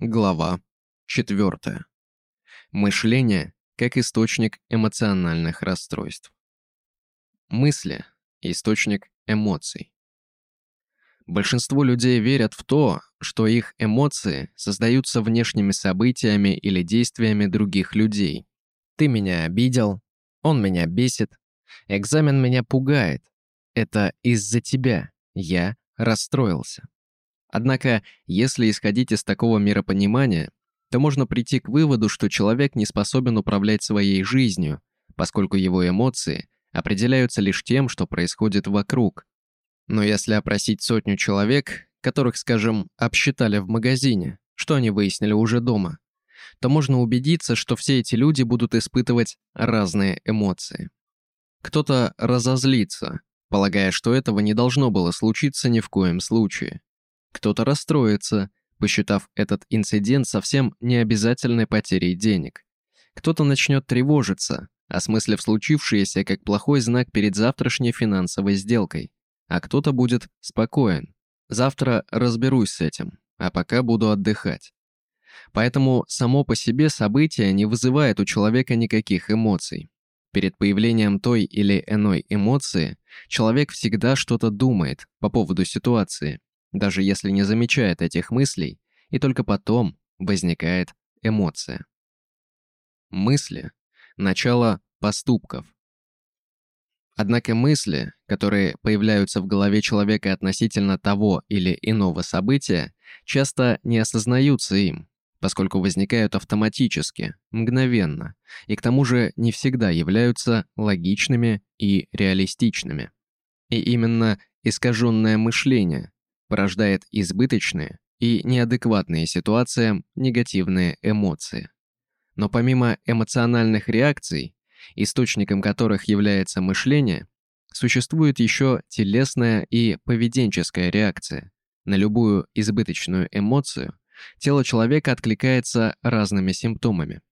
Глава 4. Мышление как источник эмоциональных расстройств. Мысли – источник эмоций. Большинство людей верят в то, что их эмоции создаются внешними событиями или действиями других людей. Ты меня обидел, он меня бесит, экзамен меня пугает. Это из-за тебя, я расстроился. Однако, если исходить из такого миропонимания, то можно прийти к выводу, что человек не способен управлять своей жизнью, поскольку его эмоции определяются лишь тем, что происходит вокруг. Но если опросить сотню человек, которых, скажем, обсчитали в магазине, что они выяснили уже дома, то можно убедиться, что все эти люди будут испытывать разные эмоции. Кто-то разозлится, полагая, что этого не должно было случиться ни в коем случае. Кто-то расстроится, посчитав этот инцидент совсем необязательной потерей денег. Кто-то начнет тревожиться, осмыслив случившееся как плохой знак перед завтрашней финансовой сделкой. А кто-то будет спокоен. Завтра разберусь с этим, а пока буду отдыхать. Поэтому само по себе событие не вызывает у человека никаких эмоций. Перед появлением той или иной эмоции человек всегда что-то думает по поводу ситуации, даже если не замечает этих мыслей, и только потом возникает эмоция. Мысли – начало поступков. Однако мысли, которые появляются в голове человека относительно того или иного события, часто не осознаются им, поскольку возникают автоматически, мгновенно, и к тому же не всегда являются логичными и реалистичными. И именно искаженное мышление порождает избыточные и неадекватные ситуациям негативные эмоции. Но помимо эмоциональных реакций, источником которых является мышление, существует еще телесная и поведенческая реакция. На любую избыточную эмоцию тело человека откликается разными симптомами.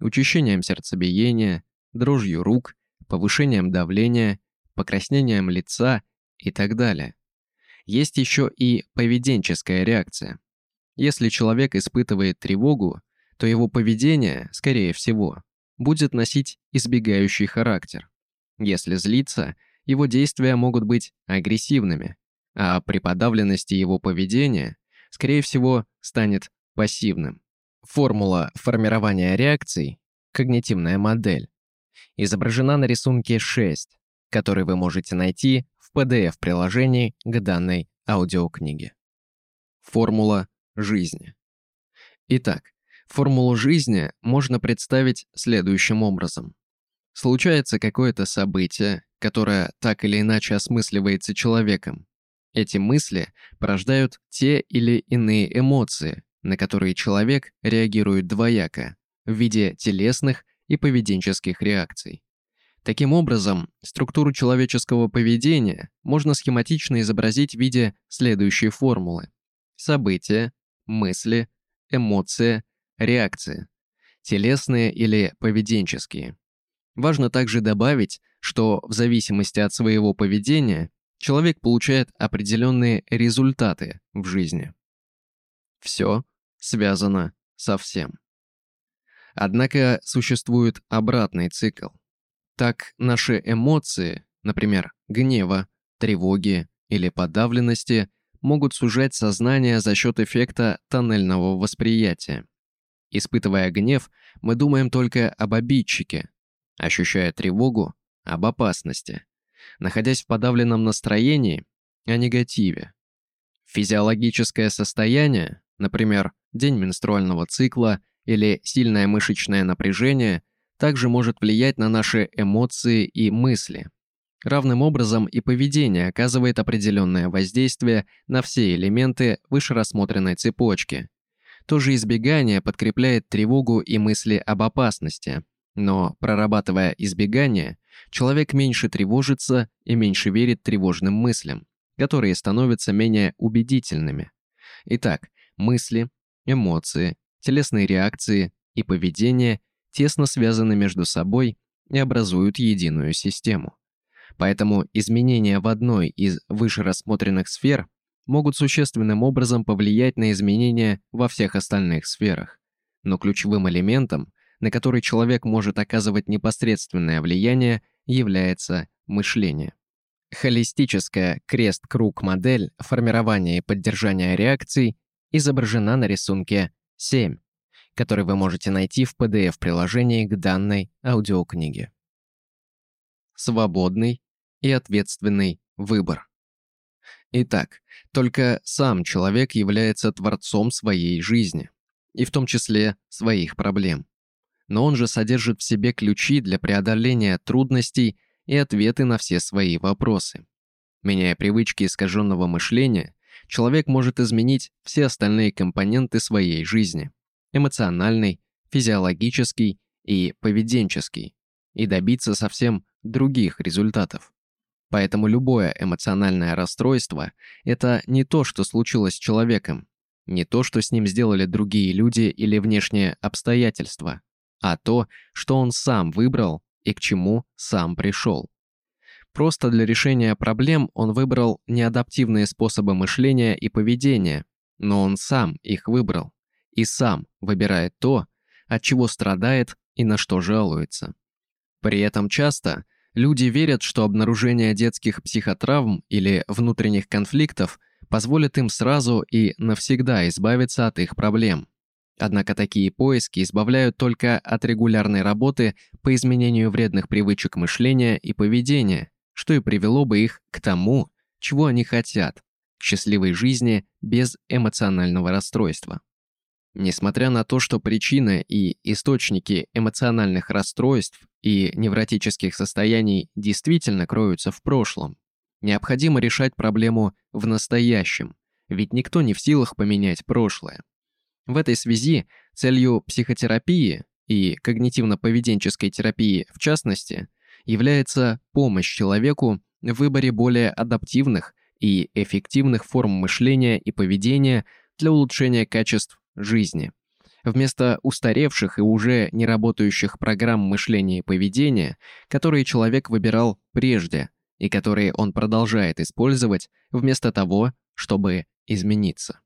Учащением сердцебиения, дрожью рук, повышением давления, покраснением лица и так далее. Есть еще и поведенческая реакция. Если человек испытывает тревогу, то его поведение, скорее всего, будет носить избегающий характер. Если злится, его действия могут быть агрессивными, а при подавленности его поведения, скорее всего, станет пассивным. Формула формирования реакций, когнитивная модель, изображена на рисунке 6, который вы можете найти PDF-приложении к данной аудиокниге. Формула жизни. Итак, формулу жизни можно представить следующим образом. Случается какое-то событие, которое так или иначе осмысливается человеком. Эти мысли порождают те или иные эмоции, на которые человек реагирует двояко, в виде телесных и поведенческих реакций. Таким образом, структуру человеческого поведения можно схематично изобразить в виде следующей формулы. События, мысли, эмоции, реакции. Телесные или поведенческие. Важно также добавить, что в зависимости от своего поведения человек получает определенные результаты в жизни. Все связано со всем. Однако существует обратный цикл – так наши эмоции, например, гнева, тревоги или подавленности, могут сужать сознание за счет эффекта тоннельного восприятия. Испытывая гнев, мы думаем только об обидчике, ощущая тревогу – об опасности, находясь в подавленном настроении – о негативе. Физиологическое состояние, например, день менструального цикла или сильное мышечное напряжение – также может влиять на наши эмоции и мысли. Равным образом и поведение оказывает определенное воздействие на все элементы вышерассмотренной цепочки. То же избегание подкрепляет тревогу и мысли об опасности. Но, прорабатывая избегание, человек меньше тревожится и меньше верит тревожным мыслям, которые становятся менее убедительными. Итак, мысли, эмоции, телесные реакции и поведение – тесно связаны между собой и образуют единую систему. Поэтому изменения в одной из вышерассмотренных сфер могут существенным образом повлиять на изменения во всех остальных сферах. Но ключевым элементом, на который человек может оказывать непосредственное влияние, является мышление. Холистическая крест-круг-модель формирования и поддержания реакций изображена на рисунке 7, который вы можете найти в PDF-приложении к данной аудиокниге. Свободный и ответственный выбор. Итак, только сам человек является творцом своей жизни, и в том числе своих проблем. Но он же содержит в себе ключи для преодоления трудностей и ответы на все свои вопросы. Меняя привычки искаженного мышления, человек может изменить все остальные компоненты своей жизни – эмоциональный, физиологический и поведенческий, и добиться совсем других результатов. Поэтому любое эмоциональное расстройство – это не то, что случилось с человеком, не то, что с ним сделали другие люди или внешние обстоятельства, а то, что он сам выбрал и к чему сам пришел. Просто для решения проблем он выбрал неадаптивные способы мышления и поведения, но он сам их выбрал и сам выбирает то, от чего страдает и на что жалуется. При этом часто Люди верят, что обнаружение детских психотравм или внутренних конфликтов позволит им сразу и навсегда избавиться от их проблем. Однако такие поиски избавляют только от регулярной работы по изменению вредных привычек мышления и поведения, что и привело бы их к тому, чего они хотят – к счастливой жизни без эмоционального расстройства. Несмотря на то, что причины и источники эмоциональных расстройств и невротических состояний действительно кроются в прошлом, необходимо решать проблему в настоящем, ведь никто не в силах поменять прошлое. В этой связи целью психотерапии и когнитивно-поведенческой терапии в частности является помощь человеку в выборе более адаптивных и эффективных форм мышления и поведения для улучшения качеств жизни. Вместо устаревших и уже не работающих программ мышления и поведения, которые человек выбирал прежде и которые он продолжает использовать вместо того, чтобы измениться.